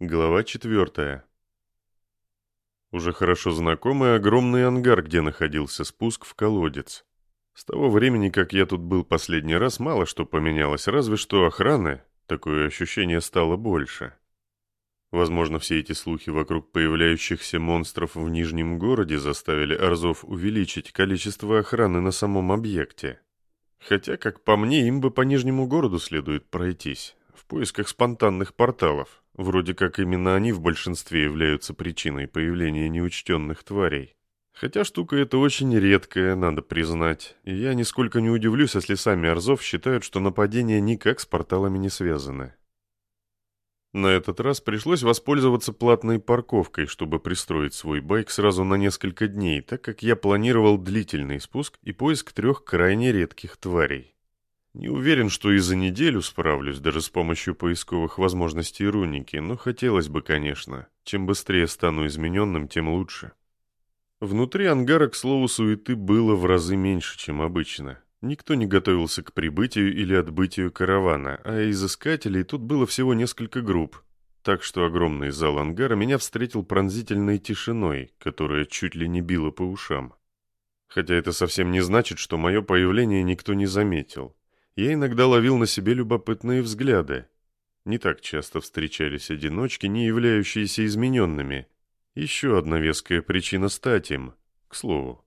Глава четвертая. Уже хорошо знакомый огромный ангар, где находился спуск в колодец. С того времени, как я тут был последний раз, мало что поменялось, разве что охраны, такое ощущение стало больше. Возможно, все эти слухи вокруг появляющихся монстров в Нижнем городе заставили Арзов увеличить количество охраны на самом объекте. Хотя, как по мне, им бы по Нижнему городу следует пройтись, в поисках спонтанных порталов. Вроде как именно они в большинстве являются причиной появления неучтенных тварей. Хотя штука эта очень редкая, надо признать, и я нисколько не удивлюсь, если сами Арзов считают, что нападения никак с порталами не связаны. На этот раз пришлось воспользоваться платной парковкой, чтобы пристроить свой байк сразу на несколько дней, так как я планировал длительный спуск и поиск трех крайне редких тварей. Не уверен, что и за неделю справлюсь, даже с помощью поисковых возможностей руники, но хотелось бы, конечно. Чем быстрее стану измененным, тем лучше. Внутри ангара, к слову, суеты было в разы меньше, чем обычно. Никто не готовился к прибытию или отбытию каравана, а из искателей тут было всего несколько групп. Так что огромный зал ангара меня встретил пронзительной тишиной, которая чуть ли не била по ушам. Хотя это совсем не значит, что мое появление никто не заметил я иногда ловил на себе любопытные взгляды. Не так часто встречались одиночки, не являющиеся измененными. Еще одна веская причина стать им, к слову.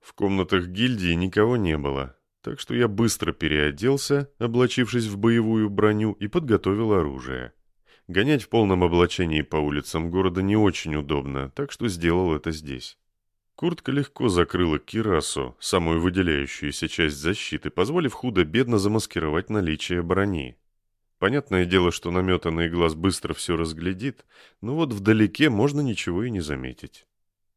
В комнатах гильдии никого не было, так что я быстро переоделся, облачившись в боевую броню, и подготовил оружие. Гонять в полном облачении по улицам города не очень удобно, так что сделал это здесь. Куртка легко закрыла кирасу, самую выделяющуюся часть защиты, позволив худо-бедно замаскировать наличие брони. Понятное дело, что наметанный глаз быстро все разглядит, но вот вдалеке можно ничего и не заметить.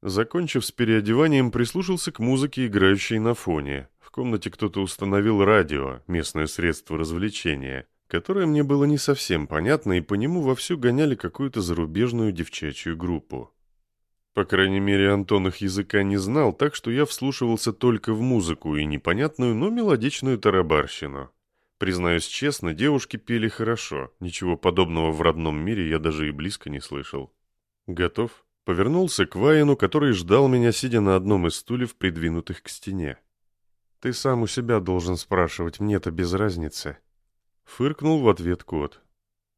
Закончив с переодеванием, прислушался к музыке, играющей на фоне. В комнате кто-то установил радио, местное средство развлечения, которое мне было не совсем понятно, и по нему вовсю гоняли какую-то зарубежную девчачью группу. По крайней мере, Антон их языка не знал, так что я вслушивался только в музыку и непонятную, но мелодичную тарабарщину. Признаюсь честно, девушки пели хорошо. Ничего подобного в родном мире я даже и близко не слышал. Готов? Повернулся к Ваину, который ждал меня, сидя на одном из стульев, придвинутых к стене. «Ты сам у себя должен спрашивать, мне-то без разницы». Фыркнул в ответ кот.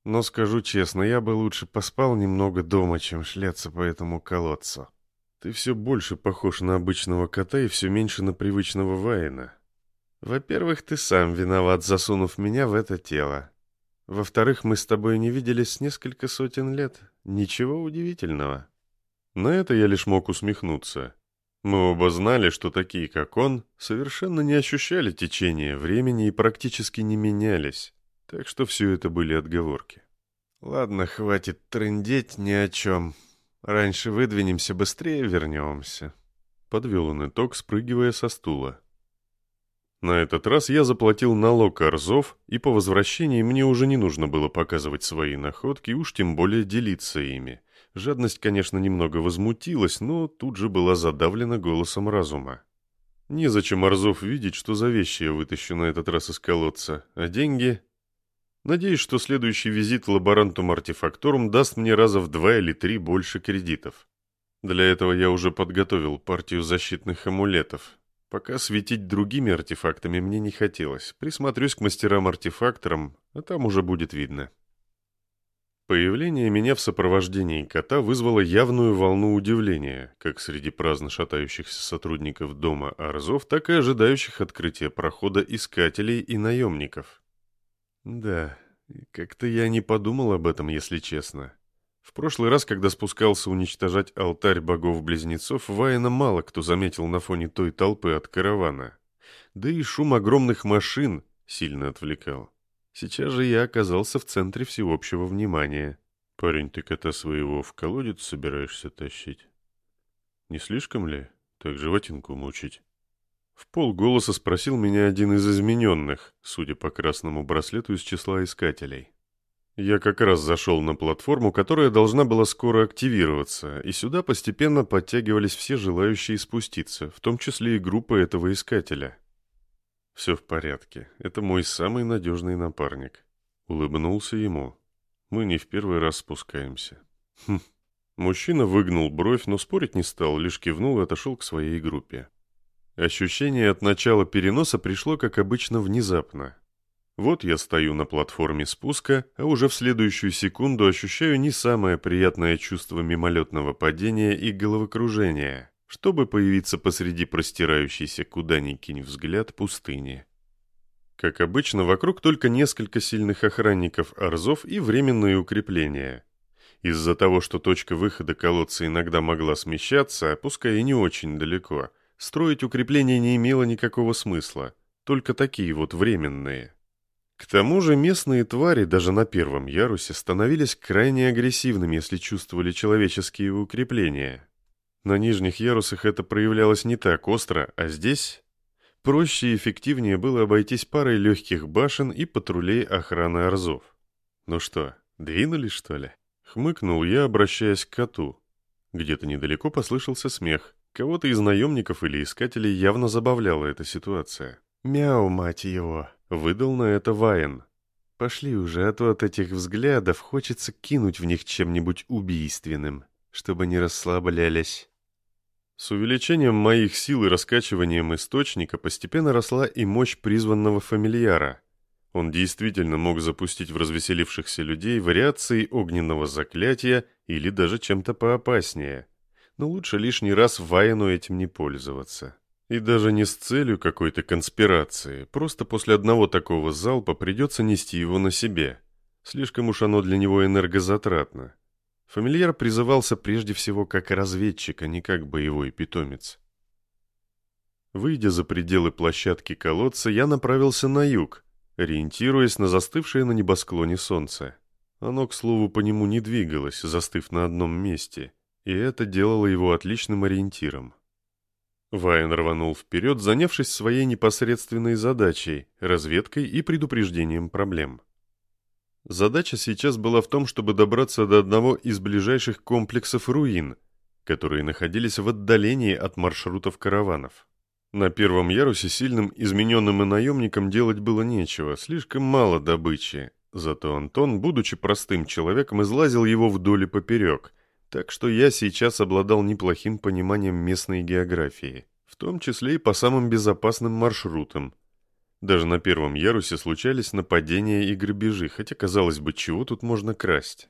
Но скажу честно, я бы лучше поспал немного дома, чем шляться по этому колодцу. Ты все больше похож на обычного кота и все меньше на привычного Вайна. Во-первых, ты сам виноват, засунув меня в это тело. Во-вторых, мы с тобой не виделись несколько сотен лет. Ничего удивительного. На это я лишь мог усмехнуться. Мы оба знали, что такие, как он, совершенно не ощущали течение времени и практически не менялись. Так что все это были отговорки. Ладно, хватит трындеть ни о чем. Раньше выдвинемся, быстрее вернемся. Подвел он итог, спрыгивая со стула. На этот раз я заплатил налог Арзов, и по возвращении мне уже не нужно было показывать свои находки, уж тем более делиться ими. Жадность, конечно, немного возмутилась, но тут же была задавлена голосом разума. Незачем Арзов видеть, что за вещи я вытащу на этот раз из колодца, а деньги Надеюсь, что следующий визит лаборантум артефакторум даст мне раза в два или три больше кредитов. Для этого я уже подготовил партию защитных амулетов. Пока светить другими артефактами мне не хотелось. Присмотрюсь к мастерам-артефакторам, а там уже будет видно. Появление меня в сопровождении кота вызвало явную волну удивления, как среди праздно шатающихся сотрудников дома Арзов, так и ожидающих открытия прохода искателей и наемников. Да, как-то я не подумал об этом, если честно. В прошлый раз, когда спускался уничтожать алтарь богов-близнецов, Вайна мало кто заметил на фоне той толпы от каравана. Да и шум огромных машин сильно отвлекал. Сейчас же я оказался в центре всеобщего внимания. «Парень, ты кота своего в колодец собираешься тащить? Не слишком ли? Так животинку мучить?» В полголоса спросил меня один из измененных, судя по красному браслету из числа искателей. Я как раз зашел на платформу, которая должна была скоро активироваться, и сюда постепенно подтягивались все желающие спуститься, в том числе и группа этого искателя. «Все в порядке. Это мой самый надежный напарник». Улыбнулся ему. Мы не в первый раз спускаемся. Хм. Мужчина выгнул бровь, но спорить не стал, лишь кивнул и отошел к своей группе. Ощущение от начала переноса пришло, как обычно, внезапно. Вот я стою на платформе спуска, а уже в следующую секунду ощущаю не самое приятное чувство мимолетного падения и головокружения, чтобы появиться посреди простирающейся куда ни кинь взгляд пустыни. Как обычно, вокруг только несколько сильных охранников Арзов и временные укрепления. Из-за того, что точка выхода колодца иногда могла смещаться, пускай и не очень далеко – строить укрепления не имело никакого смысла, только такие вот временные. К тому же местные твари даже на первом ярусе становились крайне агрессивными, если чувствовали человеческие укрепления. На нижних ярусах это проявлялось не так остро, а здесь проще и эффективнее было обойтись парой легких башен и патрулей охраны Орзов. Ну что, двинулись, что ли? Хмыкнул я, обращаясь к коту. Где-то недалеко послышался смех. Кого-то из наемников или искателей явно забавляла эта ситуация. «Мяу, мать его!» — выдал на это Вайн. «Пошли уже, а то от этих взглядов хочется кинуть в них чем-нибудь убийственным, чтобы не расслаблялись». С увеличением моих сил и раскачиванием источника постепенно росла и мощь призванного фамильяра. Он действительно мог запустить в развеселившихся людей вариации огненного заклятия или даже чем-то поопаснее — но лучше лишний раз Вайну этим не пользоваться. И даже не с целью какой-то конспирации, просто после одного такого залпа придется нести его на себе. Слишком уж оно для него энергозатратно. Фамильяр призывался прежде всего как разведчик, а не как боевой питомец. Выйдя за пределы площадки колодца, я направился на юг, ориентируясь на застывшее на небосклоне солнце. Оно, к слову, по нему не двигалось, застыв на одном месте — и это делало его отличным ориентиром. Вайн рванул вперед, занявшись своей непосредственной задачей – разведкой и предупреждением проблем. Задача сейчас была в том, чтобы добраться до одного из ближайших комплексов руин, которые находились в отдалении от маршрутов караванов. На первом ярусе сильным измененным и наемникам делать было нечего, слишком мало добычи. Зато Антон, будучи простым человеком, излазил его вдоль и поперек, так что я сейчас обладал неплохим пониманием местной географии, в том числе и по самым безопасным маршрутам. Даже на первом ярусе случались нападения и грабежи, хотя, казалось бы, чего тут можно красть.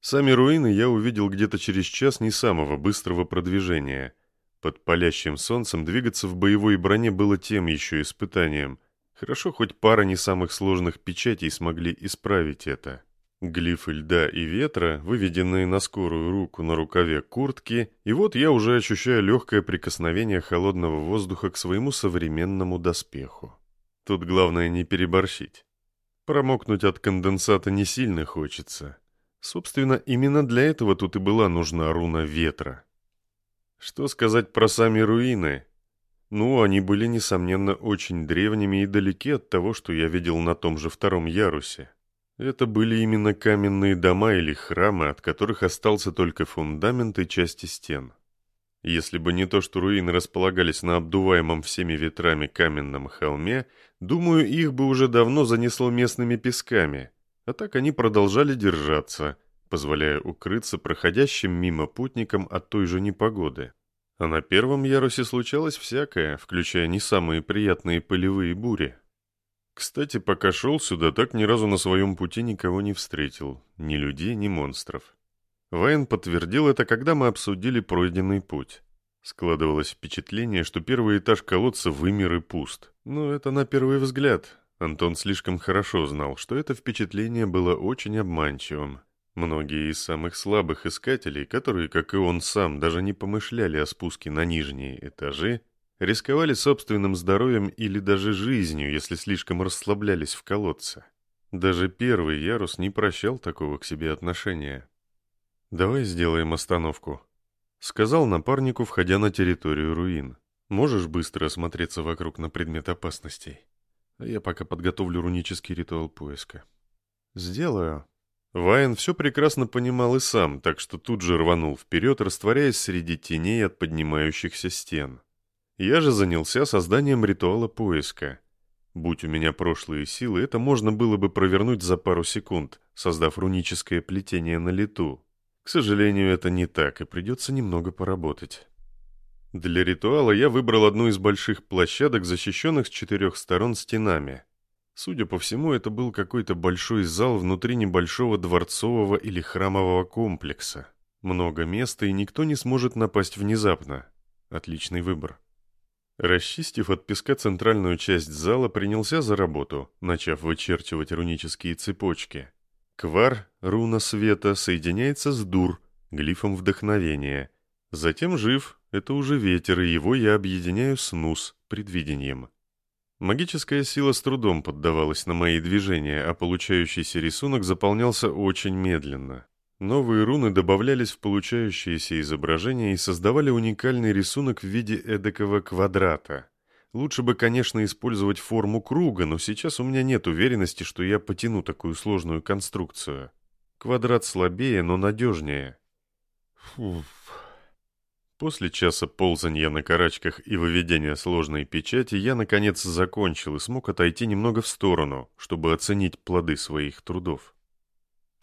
Сами руины я увидел где-то через час не самого быстрого продвижения. Под палящим солнцем двигаться в боевой броне было тем еще испытанием. Хорошо, хоть пара не самых сложных печатей смогли исправить это. Глифы льда и ветра, выведенные на скорую руку на рукаве куртки, и вот я уже ощущаю легкое прикосновение холодного воздуха к своему современному доспеху. Тут главное не переборщить. Промокнуть от конденсата не сильно хочется. Собственно, именно для этого тут и была нужна руна ветра. Что сказать про сами руины? Ну, они были, несомненно, очень древними и далеки от того, что я видел на том же втором ярусе. Это были именно каменные дома или храмы, от которых остался только фундамент и части стен. Если бы не то, что руины располагались на обдуваемом всеми ветрами каменном холме, думаю, их бы уже давно занесло местными песками, а так они продолжали держаться, позволяя укрыться проходящим мимо путникам от той же непогоды. А на первом ярусе случалось всякое, включая не самые приятные полевые бури. Кстати, пока шел сюда, так ни разу на своем пути никого не встретил. Ни людей, ни монстров. Вайн подтвердил это, когда мы обсудили пройденный путь. Складывалось впечатление, что первый этаж колодца вымер и пуст. Но это на первый взгляд. Антон слишком хорошо знал, что это впечатление было очень обманчивым. Многие из самых слабых искателей, которые, как и он сам, даже не помышляли о спуске на нижние этажи, Рисковали собственным здоровьем или даже жизнью, если слишком расслаблялись в колодце. Даже первый ярус не прощал такого к себе отношения. «Давай сделаем остановку», — сказал напарнику, входя на территорию руин. «Можешь быстро осмотреться вокруг на предмет опасностей? А я пока подготовлю рунический ритуал поиска». «Сделаю». Вайн все прекрасно понимал и сам, так что тут же рванул вперед, растворяясь среди теней от поднимающихся стен. Я же занялся созданием ритуала поиска. Будь у меня прошлые силы, это можно было бы провернуть за пару секунд, создав руническое плетение на лету. К сожалению, это не так, и придется немного поработать. Для ритуала я выбрал одну из больших площадок, защищенных с четырех сторон стенами. Судя по всему, это был какой-то большой зал внутри небольшого дворцового или храмового комплекса. Много места, и никто не сможет напасть внезапно. Отличный выбор. Расчистив от песка центральную часть зала, принялся за работу, начав вычерчивать рунические цепочки. Квар, руна света, соединяется с дур, глифом вдохновения. Затем жив, это уже ветер, и его я объединяю с нус, предвидением. Магическая сила с трудом поддавалась на мои движения, а получающийся рисунок заполнялся очень медленно. Новые руны добавлялись в получающиеся изображения и создавали уникальный рисунок в виде эдакого квадрата. Лучше бы, конечно, использовать форму круга, но сейчас у меня нет уверенности, что я потяну такую сложную конструкцию. Квадрат слабее, но надежнее. Фуф. После часа ползания на карачках и выведения сложной печати я, наконец, закончил и смог отойти немного в сторону, чтобы оценить плоды своих трудов.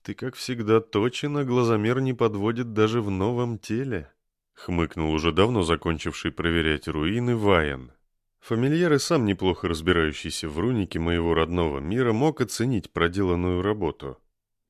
«Ты, как всегда, точен, а глазомер не подводит даже в новом теле», — хмыкнул уже давно закончивший проверять руины Ваян. Фамильяр и сам неплохо разбирающийся в рунике моего родного мира мог оценить проделанную работу.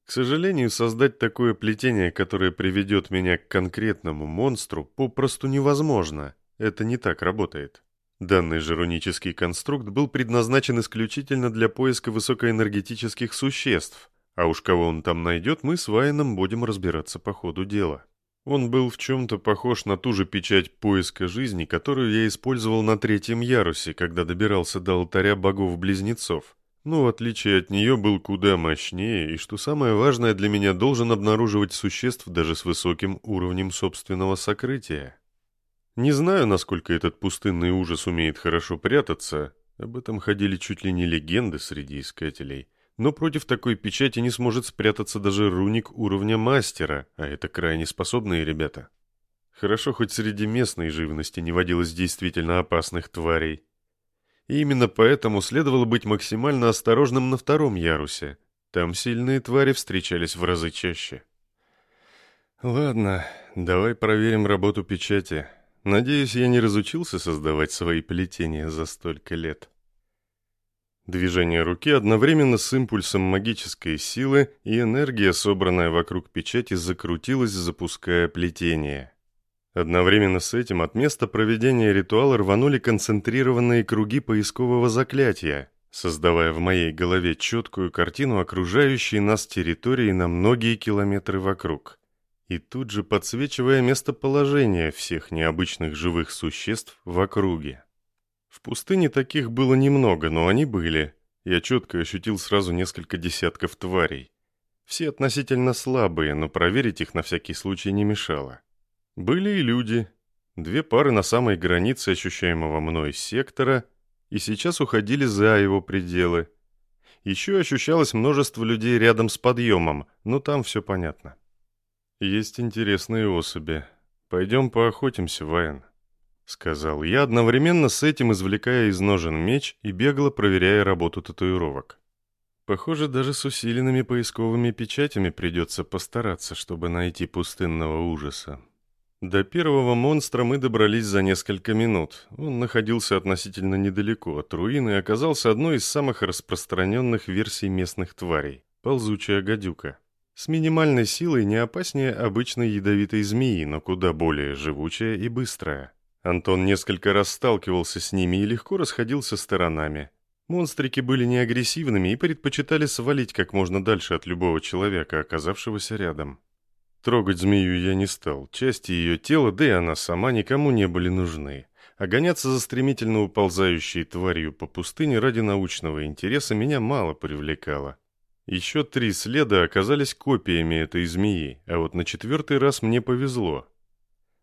К сожалению, создать такое плетение, которое приведет меня к конкретному монстру, попросту невозможно. Это не так работает. Данный же рунический конструкт был предназначен исключительно для поиска высокоэнергетических существ, а уж кого он там найдет, мы с Вайном будем разбираться по ходу дела. Он был в чем-то похож на ту же печать поиска жизни, которую я использовал на третьем ярусе, когда добирался до алтаря богов-близнецов. Но в отличие от нее был куда мощнее, и что самое важное для меня, должен обнаруживать существ даже с высоким уровнем собственного сокрытия. Не знаю, насколько этот пустынный ужас умеет хорошо прятаться, об этом ходили чуть ли не легенды среди искателей – но против такой печати не сможет спрятаться даже руник уровня мастера, а это крайне способные ребята. Хорошо, хоть среди местной живности не водилось действительно опасных тварей. И именно поэтому следовало быть максимально осторожным на втором ярусе. Там сильные твари встречались в разы чаще. Ладно, давай проверим работу печати. Надеюсь, я не разучился создавать свои плетения за столько лет. Движение руки одновременно с импульсом магической силы и энергия, собранная вокруг печати, закрутилась, запуская плетение. Одновременно с этим от места проведения ритуала рванули концентрированные круги поискового заклятия, создавая в моей голове четкую картину окружающей нас территории на многие километры вокруг. И тут же подсвечивая местоположение всех необычных живых существ в округе. В пустыне таких было немного, но они были. Я четко ощутил сразу несколько десятков тварей. Все относительно слабые, но проверить их на всякий случай не мешало. Были и люди. Две пары на самой границе ощущаемого мной сектора и сейчас уходили за его пределы. Еще ощущалось множество людей рядом с подъемом, но там все понятно. Есть интересные особи. Пойдем поохотимся, Вайн сказал я, одновременно с этим извлекая из ножен меч и бегло проверяя работу татуировок. Похоже, даже с усиленными поисковыми печатями придется постараться, чтобы найти пустынного ужаса. До первого монстра мы добрались за несколько минут. Он находился относительно недалеко от руины и оказался одной из самых распространенных версий местных тварей – ползучая гадюка. С минимальной силой не опаснее обычной ядовитой змеи, но куда более живучая и быстрая. Антон несколько раз сталкивался с ними и легко расходился сторонами. Монстрики были не агрессивными и предпочитали свалить как можно дальше от любого человека, оказавшегося рядом. Трогать змею я не стал. Части ее тела, да и она сама никому не были нужны. А гоняться за стремительно уползающей тварью по пустыне ради научного интереса меня мало привлекало. Еще три следа оказались копиями этой змеи, а вот на четвертый раз мне повезло.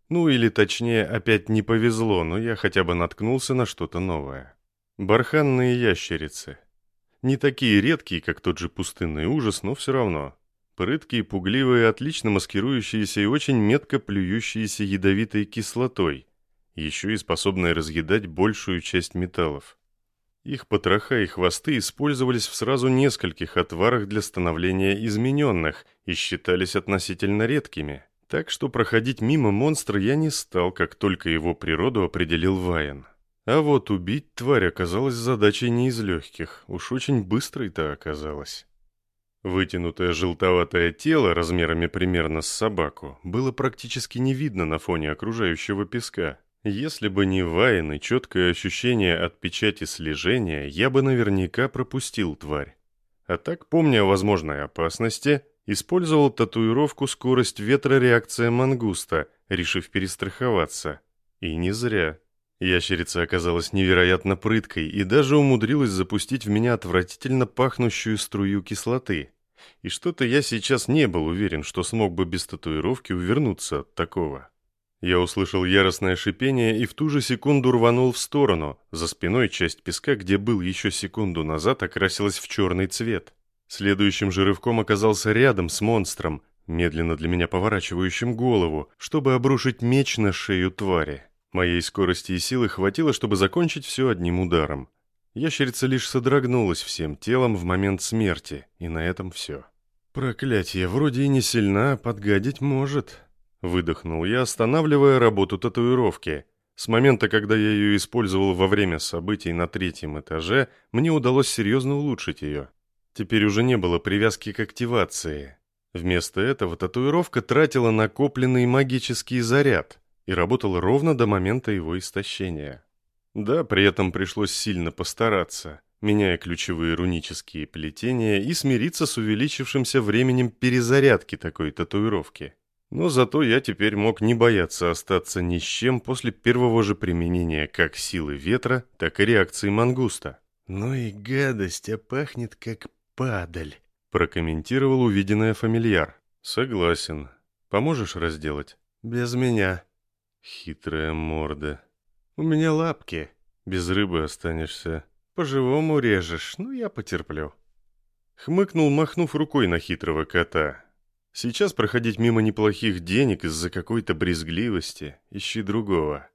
Ну или точнее, опять не повезло, но я хотя бы наткнулся на что-то новое. Барханные ящерицы. Не такие редкие, как тот же пустынный ужас, но все равно. Прыткие, пугливые, отлично маскирующиеся и очень метко плюющиеся ядовитой кислотой, еще и способные разъедать большую часть металлов. Их потроха и хвосты использовались в сразу нескольких отварах для становления измененных и считались относительно редкими. Так что проходить мимо монстра я не стал, как только его природу определил Вайен. А вот убить тварь оказалась задачей не из легких, уж очень быстрой-то оказалось. Вытянутое желтоватое тело, размерами примерно с собаку, было практически не видно на фоне окружающего песка. Если бы не Вайн и четкое ощущение от печати слежения, я бы наверняка пропустил тварь. А так, помня о возможной опасности, использовал татуировку «Скорость ветра. Реакция мангуста», решив перестраховаться. И не зря. Ящерица оказалась невероятно прыткой и даже умудрилась запустить в меня отвратительно пахнущую струю кислоты. И что-то я сейчас не был уверен, что смог бы без татуировки увернуться от такого. Я услышал яростное шипение и в ту же секунду рванул в сторону. За спиной часть песка, где был еще секунду назад, окрасилась в черный цвет. Следующим же рывком оказался рядом с монстром, медленно для меня поворачивающим голову, чтобы обрушить меч на шею твари. Моей скорости и силы хватило, чтобы закончить все одним ударом. Ящерица лишь содрогнулась всем телом в момент смерти, и на этом все. «Проклятие, вроде и не сильна, подгадить может», — выдохнул я, останавливая работу татуировки. С момента, когда я ее использовал во время событий на третьем этаже, мне удалось серьезно улучшить ее. Теперь уже не было привязки к активации. Вместо этого татуировка тратила накопленный магический заряд — и работал ровно до момента его истощения. Да, при этом пришлось сильно постараться, меняя ключевые рунические плетения и смириться с увеличившимся временем перезарядки такой татуировки. Но зато я теперь мог не бояться остаться ни с чем после первого же применения как силы ветра, так и реакции мангуста. «Ну и гадость, а пахнет как падаль», — прокомментировал увиденное фамильяр. «Согласен. Поможешь разделать?» «Без меня», Хитрая морда. У меня лапки. Без рыбы останешься. По-живому режешь, ну я потерплю. Хмыкнул, махнув рукой на хитрого кота. Сейчас проходить мимо неплохих денег из-за какой-то брезгливости, ищи другого.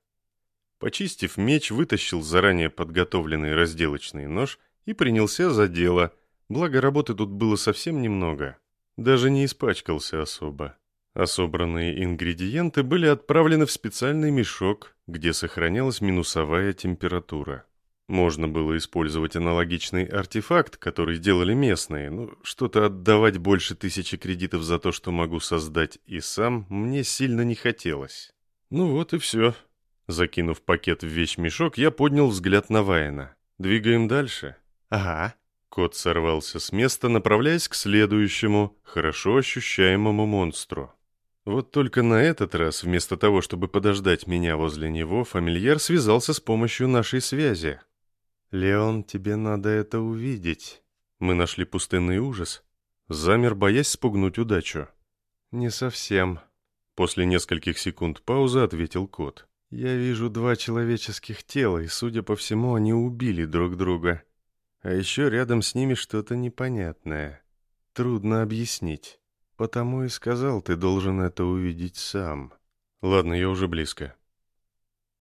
Почистив меч, вытащил заранее подготовленный разделочный нож и принялся за дело, благо работы тут было совсем немного. Даже не испачкался особо а собранные ингредиенты были отправлены в специальный мешок, где сохранялась минусовая температура. Можно было использовать аналогичный артефакт, который делали местные, но что-то отдавать больше тысячи кредитов за то, что могу создать и сам, мне сильно не хотелось. Ну вот и все. Закинув пакет в вещмешок, я поднял взгляд на Вайна. Двигаем дальше? Ага. Кот сорвался с места, направляясь к следующему, хорошо ощущаемому монстру. Вот только на этот раз, вместо того, чтобы подождать меня возле него, фамильяр связался с помощью нашей связи. «Леон, тебе надо это увидеть». Мы нашли пустынный ужас. Замер, боясь спугнуть удачу. «Не совсем». После нескольких секунд паузы ответил кот. «Я вижу два человеческих тела, и, судя по всему, они убили друг друга. А еще рядом с ними что-то непонятное. Трудно объяснить». Потому и сказал, ты должен это увидеть сам. Ладно, я уже близко.